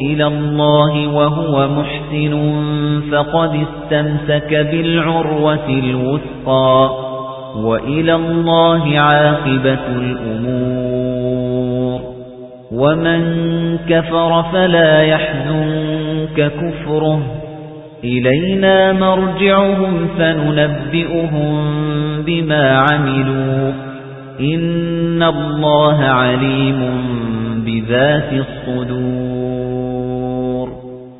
إلى الله وهو محسن فقد استمسك بالعروة الوثقى وإلى الله عاقبة الأمور. ومن كفر فلا يحزنك كفره. إلينا مرجعهم فننبئهم بما عملوا. إن الله عليم بذات الصدور.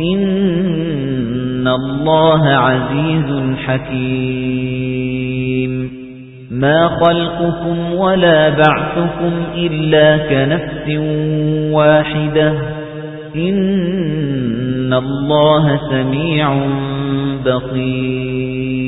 إن الله عزيز حكيم. ما خلقكم ولا بعثكم إلا كنفس واحدة. إن الله سميع بصير.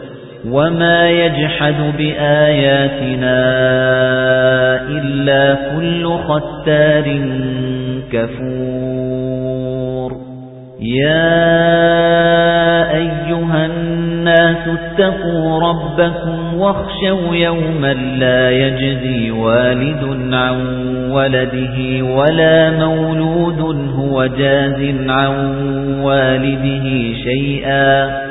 وما يجحد بآياتنا إلا كل ختار كفور يا أيها الناس اتقوا ربكم واخشوا يوما لا يجزي والد عن ولده ولا مولود هو جاز عن والده شيئا